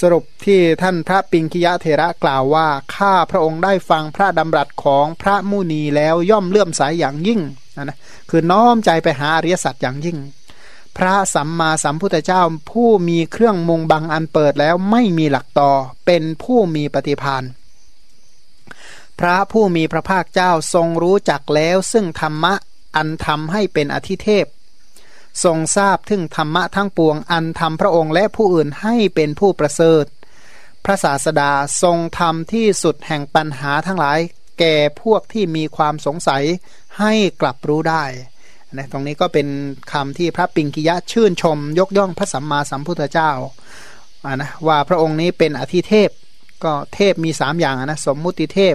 สรุปที่ท่านพระปิงคิยะเทระกล่าวว่าข้าพระองค์ได้ฟังพระดำรัสของพระมุนีแล้วย่อมเลื่อมใสยอย่างยิ่งนะคือน้อมใจไปหาอริยสัจอย่างยิ่ง พระสัมมาสัมพุทธเจ้าผู้มีเครื่องมุงบังอันเปิดแล้วไม่มีหลักต่อเป็นผู้มีปฏิพานพระผู้มีพระภาคเจ้าทรงรู้จักแล้วซึ่งธรรมะอันทำให้เป็นอธิเทพ ทรงทราบถึงธรรมะทั้งปวงอันทำพระองค์และผู้อื่นให้เป็นผู้ประเสริฐ พระศาสดาทรงทำที่สุดแห่งปัญหาทั้งหลาย แก่พวกที่มีความสงสัยให้กลับรู้ได้นะตรงนี้ก็เป็นคำที่พระปิงกิยะชื่นชม ยกย่องพระสัมมาสัมพุทธเจ้านะว่าพระองค์นี้เป็นอธิเทพ ก็เทพมีสามอย่างนะสมมุติเทพ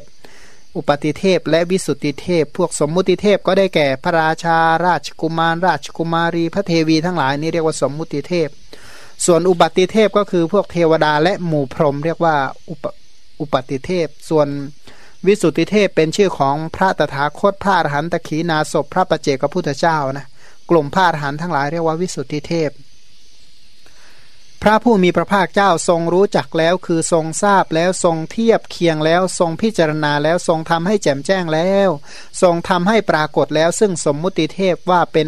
อุปติเทพและวิสุทธิเทพ พวกสมมุติเทพก็ได้แก่พระราชา ราชกุมาร ราชกุมารี พระเทวีทั้งหลายนี่เรียกว่าสมมุติเทพ ส่วนอุปติเทพก็คือพวกเทวดาและหมู่พรหมเรียกว่าอุปอุปติเทพ ส่วนวิสุทธิเทพเป็นชื่อของพระตถาคตพระอรหันตขีนาศพพระประเจกพุทธเจ้านะกลุ่มพระอรหันต์ทั้งหลายเรียกว่าวิสุทธิเทพ พระผู้มีพระภาคเจ้าทรงรู้จักแล้ว คือทรงทราบแล้วทรงเทียบเคียงแล้ว ทรงพิจารณาแล้วทรงทำให้แจ่มแจ้งแล้ว ทรงทำให้ปรากฏแล้ว ซึ่งสมมุติเทพว่าเป็น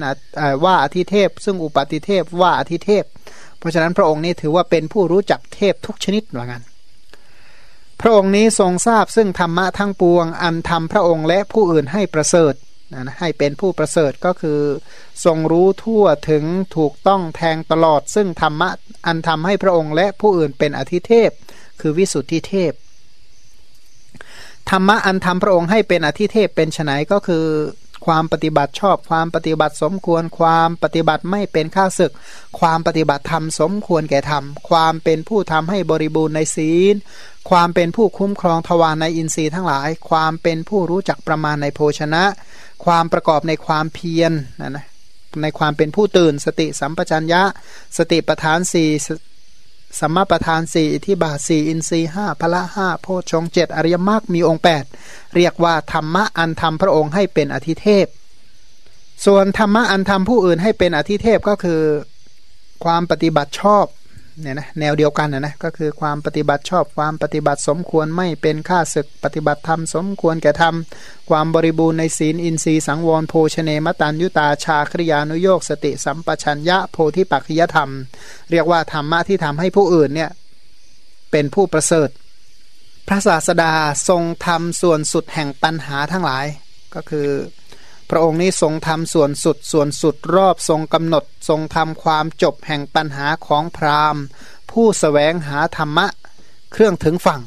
ว่าอธิเทพ ซึ่งอุปติเทพว่าอธิเทพ เพราะฉะนั้นพระองค์นี้ถือว่าเป็นผู้รู้จักเทพทุกชนิดเหมือนกันพระองค์นี้ทรงทราบซึ่งธรรมะทั้งปวง อันทำพระองค์และผู้อื่นให้ประเสริฐ นะให้เป็นผู้ประเสริฐก็คือ ทรงรู้ทั่วถึงถูกต้องแทงตลอด ซึ่งธรรมะอันทำให้พระองค์และผู้อื่นเป็นอธิเทพ คือวิสุทธิเทพ ธรรมะอันทำพระองค์ให้เป็นอธิเทพเป็นไนก็คือความปฏิบัติชอบความปฏิบัติสมควร ความปฏิบัติไม่เป็นข้าศึก ความปฏิบัติธรรมสมควรแก่ธรรม ความเป็นผู้ทำให้บริบูรณ์ในศีล ความเป็นผู้คุ้มครองทวารในอินทรีย์ทั้งหลาย ความเป็นผู้รู้จักประมาณในโภชนะ ความประกอบในความเพียรนะนะในความเป็นผู้ตื่นสติสัมปชัญญะ สติปทานสี่สัมมาประธานสี่อิทิบาสี่อินทรีห้าพละห้าโพชงเจ็ดอริยมรรคมีองค์แปดเรียกว่าธรรมะอันทำพระองค์ให้เป็นอธิเทพ ส่วนธรรมะอันทำผู้อื่นให้เป็นอธิเทพก็คือ ความปฏิบัติชอบ เนี่ยนะแนวเดียวกันนะนะก็คือความปฏิบัติชอบความปฏิบัติสมควรไม่เป็นค่าศึกปฏิบัติธรรมสมควรแก่ธรรม ความบริบูรณ์ในศีลอินทรีย์สังวรโภชเนมตันยุตาชาคริยานุโยกสติสัมปชัญญะโพธิปัจจยธรรม เรียกว่าธรรมะที่ทำให้ผู้อื่นเนี่ยเป็นผู้ประเสริฐ พระศาสดาทรงทำส่วนสุดแห่งปัญหาทั้งหลายก็คือ พระองค์นี้ทรงทำส่วนสุดส่วนสุดรอบทรงกำหนด ทรงทำความจบแห่งปัญหาของพราหมณ์ ผู้สแสวงหาธรรมะ เครื่องถึงฝั่ง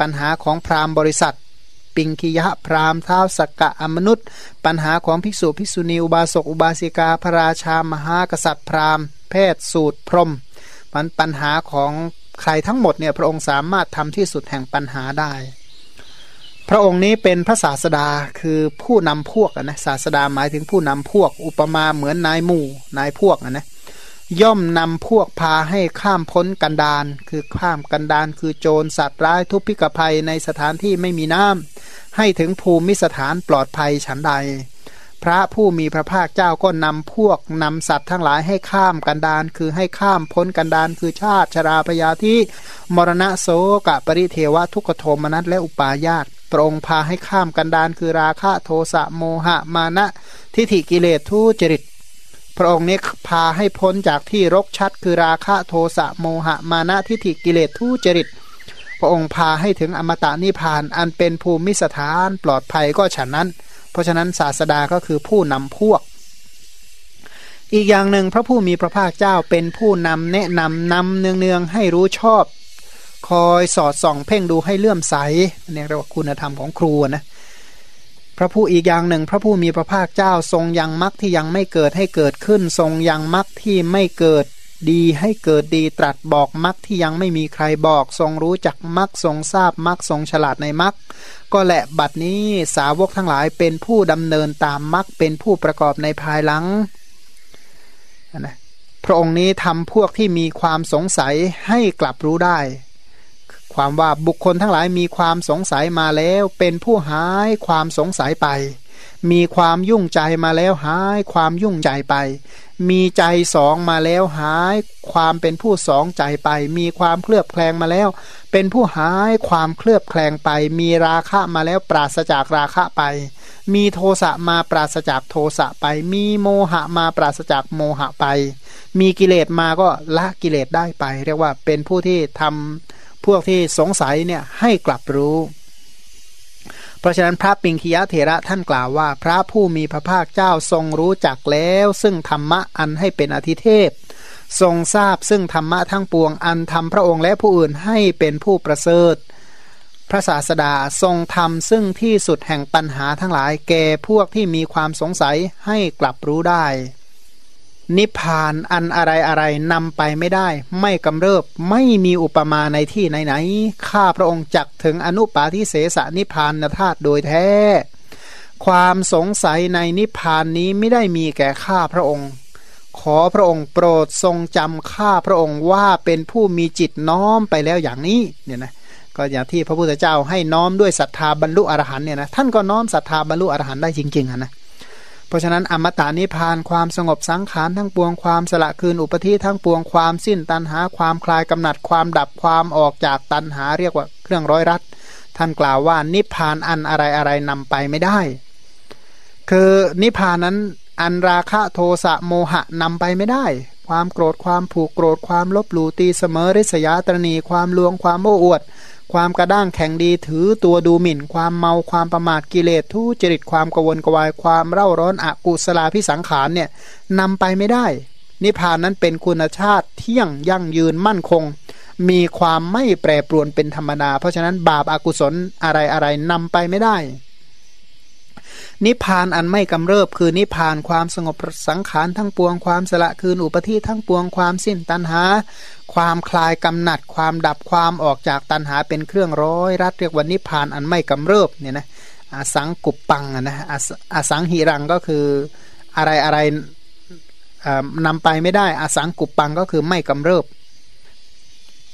ปัญหาของพราหมณ์บริษัท ปิงคิยะพราหมณ์เท้าสกกะอมนุษย์ ปัญหาของภิกษุภิกษุณีอุบาสกอุบาสิกาพระราชามหากษัตริย์พราหมณ์ แพทย์สูตรพรมมันปัญหาของใครทั้งหมดเนี่ยพระองค์สามารถทำที่สุดแห่งปัญหาได้ พระองค์นี้เป็นพระศาสดาคือผู้นำพวกนะศาสดาหมายถึงผู้นำพวก อุปมาเหมือนนายหมู่นายพวกนะย่อมนำพวกพาให้ข้ามพ้นกันดานคือข้ามกันดานคือโจรสัตว์ร้ายทุพพิกภัยในสถานที่ไม่มีน้ำให้ถึงภูมิสถานปลอดภัยฉันใด พระผู้มีพระภาคเจ้าก็นำพวกนำสัตว์ทั้งหลายให้ข้ามกันดานคือให้ข้ามพ้นกันดานคือชาติชราพยาธิมรณะโสกะปริเทวะทุกขโทมนัสและอุปาญาต พระองค์พาให้ข้ามกันดานคือราคะโทสะโมหะมานะทิฏฐิกิเลสทุจริต พระองค์นี้พาให้พ้นจากที่รกชัด คือราคะโทสะโมหะมานะทิฏฐิกิเลสทุจริต พระองค์พาให้ถึงอมตะนิพพานอันเป็นภูมิสถานปลอดภัยก็ฉันนั้น เพราะฉะนั้นศาสดาก็คือผู้นำพวก อีกอย่างหนึ่งพระผู้มีพระภาคเจ้าเป็นผู้นำแนะนำนำเนืองๆให้รู้ชอบ คอยสอดส่องเพ่งดูให้เลื่อมใสเนี่ยเรียกว่าคุณธรรมของครูนะพระผู้อีกอย่างหนึ่ง พระผู้มีพระภาคเจ้าทรงยังมรรคที่ยังไม่เกิดให้เกิดขึ้น ทรงยังมรรคที่ไม่เกิดดีให้เกิดดีตรัสบอกมรรคที่ยังไม่มีใครบอก ทรงรู้จักมรรคทรงทราบมรรคทรงฉลาดในมรรคก็แหละบัดนี้สาวกทั้งหลายเป็นผู้ดำเนินตามมรรคเป็นผู้ประกอบในภายหลังนะพระองค์นี้ทำพวกที่มีความสงสัยให้กลับรู้ได้ ความว่าบุคคลทั้งหลายมีความสงสัยมาแล้ว เป็นผู้หายความสงสัยไป มีความยุ่งใจมาแล้วหายความยุ่งใจไป มีใจสองมาแล้วหาย ความเป็นผู้สองใจไป มีความเคลือบแคลงมาแล้ว เป็นผู้หายความเคลือบแคลงไป มีราคะมาแล้วปราศจากราคะไป มีโทสะมาปราศจากโทสะไป มีโมหะมาปราศจากโมหะไป มีกิเลสมาก็ละกิเลสได้ไป เรียกว่าเป็นผู้ที่ทำ พวกที่สงสัยเนี่ยให้กลับรู้ เพราะฉะนั้นพระปิงคียะเถระท่านกล่าวว่า พระผู้มีพระภาคเจ้าทรงรู้จักแล้ว ซึ่งธรรมะอันให้เป็นอธิเทพ ทรงทราบซึ่งธรรมะทั้งปวงอันทำพระองค์และผู้อื่นให้เป็นผู้ประเสริฐพระศาสดาทรงทำซึ่งที่สุดแห่งปัญหาทั้งหลายแก่พวกที่มีความสงสัยให้กลับรู้ได้ นิพพานอันอะไรอะไรนำไปไม่ได้ ไม่กำเริบไม่มีอุปมาในที่ไหนๆข้าพระองค์จักถึงอนุปาทิเสสนิพพานธาตุโดยแท้ ความสงสัยในนิพพานนี้ไม่ได้มีแก่ข้าพระองค์ ขอพระองค์โปรดทรงจำข้าพระองค์ว่าเป็นผู้มีจิตน้อมไปแล้วอย่างนี้เนี่ยนะก็อย่างที่พระพุทธเจ้าให้น้อมด้วยศรัทธาบรรลุอรหันเนี่ยนะท่านก็น้อมศรัทธาบรรลุอรหันได้จริงๆนะ เพราะฉะนั้นอมตะนิพานความสงบสังขารทั้งปวงความสละคืนอุปธิทั้งปวงความสิ้นตันหาความคลายกำหนัดความดับความออกจากตันหาเรียกว่าเครื่องร้อยรัดท่านกล่าวว่านิพานอันอะไรอะไรนำไปไม่ได้ คือนิพานนั้นอันราคะโทสะโมหะนำไปไม่ได้ ความโกรธความผูกโกรธความลบหลู่ตีเสมอริษยาตรณีความลวงความโอ้อวด ความกระด้างแข็งดีถือตัวดูหมิ่น ความเมาความประมาทกิเลสทุจริตความกวนกวายความเร่าร้อนอกุศลาพิสังขารเนี่ยนำไปไม่ได้ นิพพานนั้นเป็นคุณชาติเที่ยงยั่งยืนมั่นคง มีความไม่แปรปรวนเป็นธรรมดา เพราะฉะนั้นบาปอากุศลอะไรอะไรนำไปไม่ได้ นิพพานอันไม่กำเริบคือนิพพานความสงบสังขารทั้งปวงความสละคืนอุปธิทั้งปวงความสิ้นตัณหา ความคลายกำหนัด ความดับความออกจากตัณหาเป็นเครื่องร้อย รัดเรียกว่านิพานอันไม่กำเริบเนี่ยนะอสังกุปปังนะอสังหิรังก็คืออะไรอะไรนำไปไม่ได้อสังกุปปังก็คือไม่กำเริบ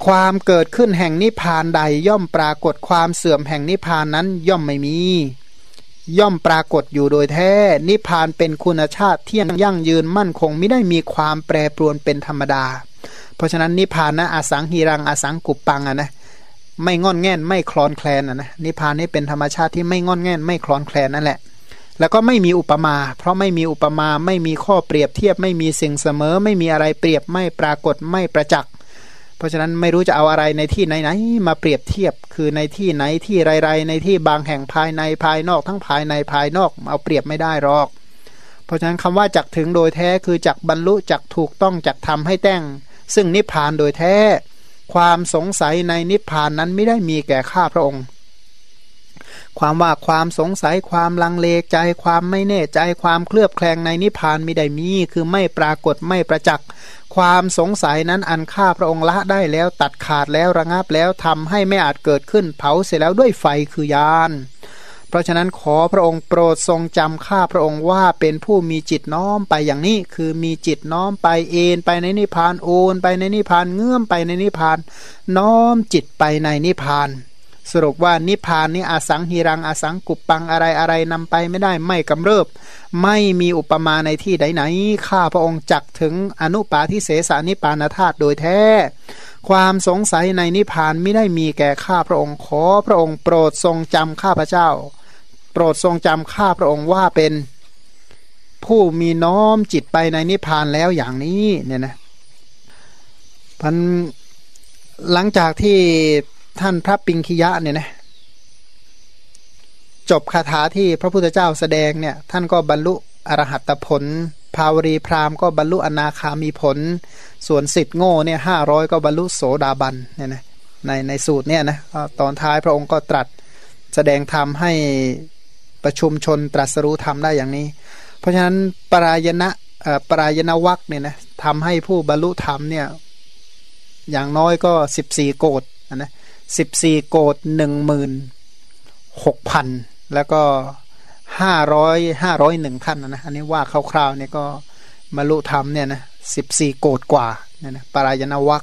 ความเกิดขึ้นแห่งนิพานใดย่อมปรากฏความเสื่อมแห่งนิพานนั้นย่อมไม่มี ย่อมปรากฏอยู่โดยแท้ นิพพานเป็นคุณชาติเที่ยงยั่งยืนมั่นคงไม่ได้มีความแปรปรวนเป็นธรรมดา เพราะฉะนั้นนิพพานนะอาสังหีรังอาสังกุปปังอะนะไม่งอนแง่นไม่คลอนแคลนอะนะนิพพานนี่เป็นธรรมชาติที่ไม่งอนแง่นไม่คลอนแคลนนั่นแหละ แล้วก็ไม่มีอุปมา เพราะไม่มีอุปมาไม่มีข้อเปรียบเทียบไม่มีสิ่งเสมอ ไม่มีอะไรเปรียบไม่ปรากฏไม่ประจักษ์ เพราะฉะนั้นไม่รู้จะเอาอะไรในที่ไหนๆมาเปรียบเทียบคือในที่ไหนที่ไรๆในที่บางแห่งภายในภายนอกทั้งภายในภายนอกเอาเปรียบไม่ได้หรอก เพราะฉะนั้นคำว่าจักถึงโดยแท้คือจักบรรลุจักถูกต้องจักทำให้แต่ง ซึ่งนิพพานโดยแท้ ความสงสัยในนิพพานนั้นไม่ได้มีแก่ข้าพระองค์ ความว่าความสงสัยความลังเลใจความไม่แน่ใจความเคลือบแคลงในนิพพานไม่ได้มี คือไม่ปรากฏไม่ประจักษ์ความสงสัยนั้นอันฆ่าพระองค์ละได้แล้วตัดขาดแล้วระงับแล้วทำให้ไม่อาจเกิดขึ้นเผาเสร็จแล้วด้วยไฟคือยานเพราะฉะนั้นขอพระองค์โปรดทรงจำข้าพระองค์ว่าเป็นผู้มีจิตน้อมไปอย่างนี้ คือมีจิตน้อมไปเอนไปในนิพพานโอน ไปในนิพพานเงื่อมไปในนิพพาน น้อมจิตไปในนิพพาน สรุปว่านิพานนี้อาสังหิรังอาสังกุปปังอะไรอะไรนำไปไม่ได้ไม่กำเริบ ไม่มีอุปมาในที่ใดไหนข้าพระองค์จักถึงอนุปาทิเสสานิปานธาตุโดยแท้ ความสงสัยในนิพพานไม่ได้มีแก่ข้าพระองค์ขอพระองค์โปรดทรงจำข้าพระเจ้า โปรดทรงจำข้าพระองค์ว่าเป็นผู้มีน้อมจิตไปในนิพพานแล้วอย่างนี้เนี่ยนะพันหลังจากที่ ท่านพระปิงคิยะเนี่ยนะจบคาถาที่พระพุทธเจ้าแสดงเนี่ยท่านก็บรรลุอรหัตผล ภาวรีพราหมณ์ก็บรรลุอนาคามีผล ส่วนสิทธิ์โง่เนี่ยห้าร้อยก็บรรลุโสดาบันเนี่ยนะในในสูตรเนี่ยนะตอนท้ายพระองค์ก็ตรัสแสดงธรรมให้ประชุมชนตรัสรู้ธรรมได้อย่างนี้ เพราะฉะนั้นปรายณะปรายณวักเนี่ยนะทำให้ผู้บรรลุธรรมเนี่ยอย่างน้อยก็สิบสี่โกดนะ สิบสี่โกดหนึ่งหมื่นหกพันแล้วก็ห้าร้อยห้าร้อยหนึ่งขั้นนะอันนี้ว่าคร่าวๆเนี่ยก็มาลุธรรมเนี่ยนะสิบสี่โกดกว่าเนี่ยนะปรายณวัค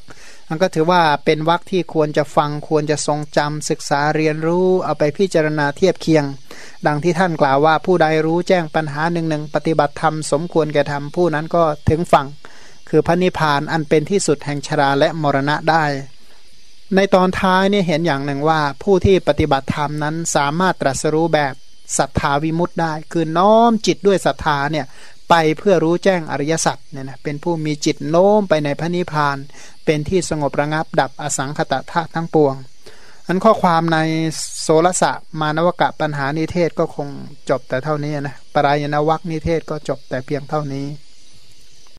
มันก็ถือว่าเป็นวรรคที่ควรจะฟังควรจะทรงจำศึกษาเรียนรู้เอาไปพิจารณาเทียบเคียง ดังที่ท่านกล่าวว่าผู้ใดรู้แจ้งปัญหาหนึ่งหนึ่งปฏิบัติธรรมสมควรแก่ธรรมผู้นั้นก็ถึงฝั่งคือพระนิพพานอันเป็นที่สุดแห่งชราและมรณะได้ ในตอนท้ายนี่เห็นอย่างหนึ่งว่า ผู้ที่ปฏิบัติธรรมนั้นสามารถตรัสรู้แบบศรัทธาวิมุตต์ได้ คือน้อมจิตด้วยศรัทธาเนี่ยไปเพื่อรู้แจ้งอริยสัจเนี่ยนะเป็นผู้มีจิตโน้มไปในพระนิพพาน เป็นที่สงบระงับดับอสังขตะธาตุทั้งปวง อันข้อความในโสรสะมานวกะปัญหานิเทศก็คงจบแต่เท่านี้นะปรายณวัคนิเทศก็จบแต่เพียงเท่านี้